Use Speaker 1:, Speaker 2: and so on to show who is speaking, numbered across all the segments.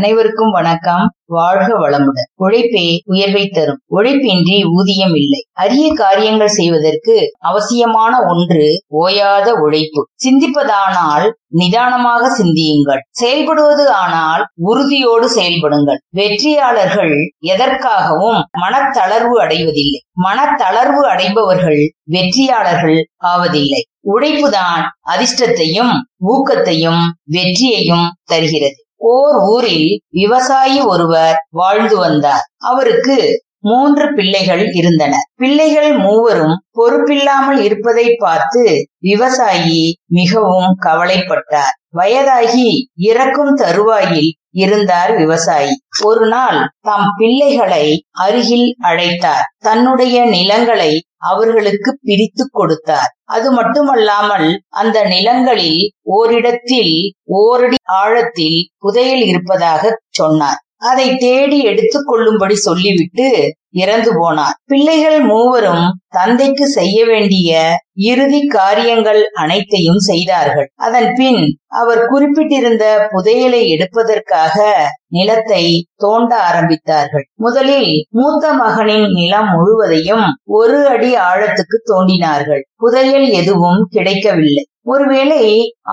Speaker 1: அனைவருக்கும் வணக்கம். வாழ்க வளமுடன். உழைப்பே உயர்வை தரும். உழைப்பின்றி ஊதியம் இல்லை. அரிய காரியங்கள் செய்வதற்கு அவசியமான ஒன்று ஓயாத உழைப்பு. சிந்திப்பதானால் நிதானமாக சிந்தியுங்கள். செயல்படுவது ஆனால் உறுதியோடு செயல்படுங்கள். வெற்றியாளர்கள் எதற்காகவும் மனத்தளர்வு அடைவதில்லை. மனத்தளர்வு அடைபவர்கள் வெற்றியாளர்கள் ஆவதில்லை. உழைப்புதான் அதிர்ஷ்டத்தையும் ஊக்கத்தையும் வெற்றியையும் தருகிறது. ஓர் ஊரில் விவசாயி ஒருவர் வாழ்ந்து வந்தார். அவருக்கு மூன்று பிள்ளைகள் இருந்தன. பிள்ளைகள் மூவரும் பொறுப்பில்லாமல் இருப்பதை பார்த்து விவசாயி மிகவும் கவலைப்பட்டார். வயதாகி இறக்கும் தருவாயில் இருந்தார் விவசாயி. ஒரு நாள் தம் பிள்ளைகளை அருகில் அழைத்தார். தன்னுடைய நிலங்களை அவர்களுக்கு பிரித்து கொடுத்தார். அது மட்டுமல்லாமல் அந்த நிலங்களில் ஓரிடத்தில் ஓரடி ஆழத்தில் புதையல் இருப்பதாக சொன்னார். அதை தேடி எடுத்துக் கொள்ளும்படி சொல்லிவிட்டு இறந்து போனார். பிள்ளைகள் மூவரும் தந்தைக்கு செய்ய வேண்டிய இறுதி காரியங்கள் அனைத்தையும் செய்தார்கள். அதன் பின் அவர் குறிப்பிட்டிருந்த புதையலை எடுப்பதற்காக நிலத்தை தோண்ட ஆரம்பித்தார்கள். முதலில் மூத்த மகனின் நிலம் முழுவதையும் ஒரு அடி ஆழத்துக்கு தோண்டினார்கள். புதையல் எதுவும் கிடைக்கவில்லை. ஒருவேளை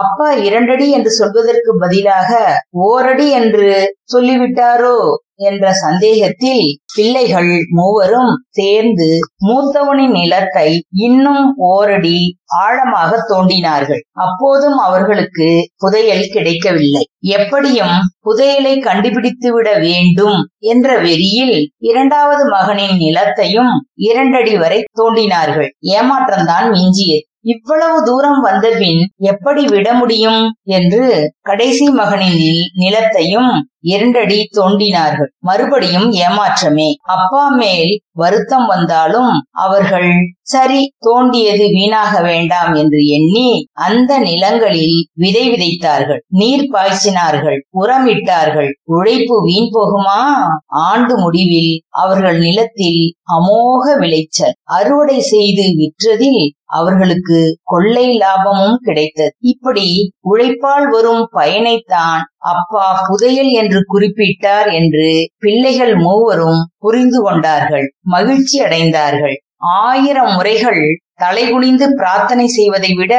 Speaker 1: அப்பா இரண்டடி என்று சொல்வதற்கு பதிலாக ஓரடி என்று சொல்லிவிட்டாரோ என்ற சந்தேகத்தில் பிள்ளைகள் மூவரும் சேர்ந்து மூத்தவனின் நிலத்தை இன்னும் ஓரடி ஆழமாக தோண்டினார்கள். அப்போதும் அவர்களுக்கு புதையல் கிடைக்கவில்லை. எப்படியும் புதையலை கண்டுபிடித்து விட வேண்டும் என்ற வெறியில் இரண்டாவது மகனின் நிலத்தையும் இரண்டடி வரை தோண்டினார்கள். ஏமாற்றம்தான் மிஞ்சியது. இவ்வளவு தூரம் வந்தபின் எப்படி விட முடியும் என்று கடைசி மகனின் நிலத்தையும் இரண்டடி தோண்டினார்கள். மறுபடியும் ஏமாற்றமே. அப்பா மேல் வருத்தம் வந்தாலும் அவர்கள் சரி தோண்டியது வீணாக வேண்டாம் என்று எண்ணி அந்த நிலங்களில் விதை விதைத்தார்கள். நீர் பாய்ச்சினார்கள். உரமிட்டார்கள். உழைப்பு வீண் போகுமா? ஆண்டு முடிவில் அவர்கள் நிலத்தில் அமோக விளைச்சல். அறுவடை செய்து விற்றதில் அவர்களுக்கு கொள்ளை லாபமும் கிடைத்தது. இப்படி உழைப்பால் வரும் பயனைத்தான் அப்பா புதையல் என்று குறிப்பிட்டார் என்று பிள்ளைகள் மூவரும் புரிந்து கொண்டார்கள் மகிழ்ச்சி அடைந்தார்கள். ஆயிரம் முறைகள் தலைகுனிந்து பிரார்த்தனை செய்வதை விட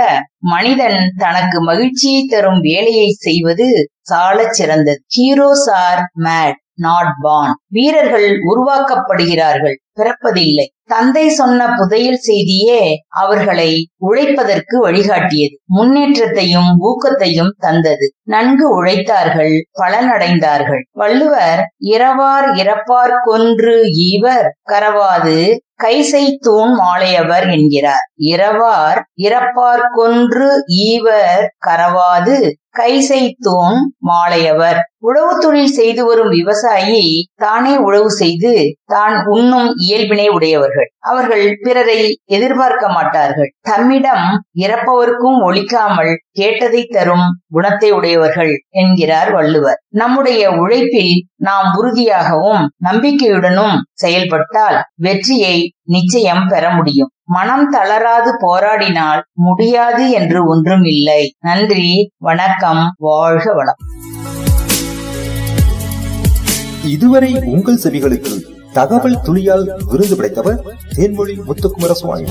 Speaker 1: மனிதன் தனக்கு மகிழ்ச்சியை தரும் வேலையை செய்வது சாலச் சிறந்தது. Heroes are made not born வீரர்கள் உருவாக்கப்படுகிறார்கள் பிறப்பதில்லை. தந்தை சொன்ன புதையல் செய்தியே அவர்களை உழைப்பதற்கு வழிகாட்டியது. முன்னேற்றத்தையும் ஊக்கத்தையும் தந்தது. நன்கு உழைத்தார்கள் பலனடைந்தார்கள். வள்ளுவர் இரவார் இறப்பார் கொன்று ஈவர் கரவாது கைசை தூண் மாலையவர் என்கிறார். இரவார் இறப்பார் கொன்று ஈவர் கரவாது கைசைத்தோன் மாலையவர். உழவு தொழில் செய்து வரும் விவசாயி தானே உழவு செய்து தான் உண்ணும் இயல்பினை உடையவர்கள். அவர்கள் பிறரை எதிர்பார்க்க மாட்டார்கள். தம்மிடம் இறப்பவருக்கும் ஒழிக்காமல் கேட்டதை தரும் குணத்தை உடையவர்கள் என்கிறார் வள்ளுவர். நம்முடைய உழைப்பில் நாம் உறுதியாகவும் நம்பிக்கையுடனும் செயல்பட்டால் வெற்றியை நிச்சயம் பெற முடியும். மனம் தளராது போராடினால் முடியாது என்று ஒன்றும் இல்லை நன்றி வணக்கம் வாழ்க வளம்.
Speaker 2: இதுவரை உங்கள் செவிகளுக்கு தகவல் துளியால் விருது படைத்தவர் தேன்மொழி முத்துக்குமர சுவாமி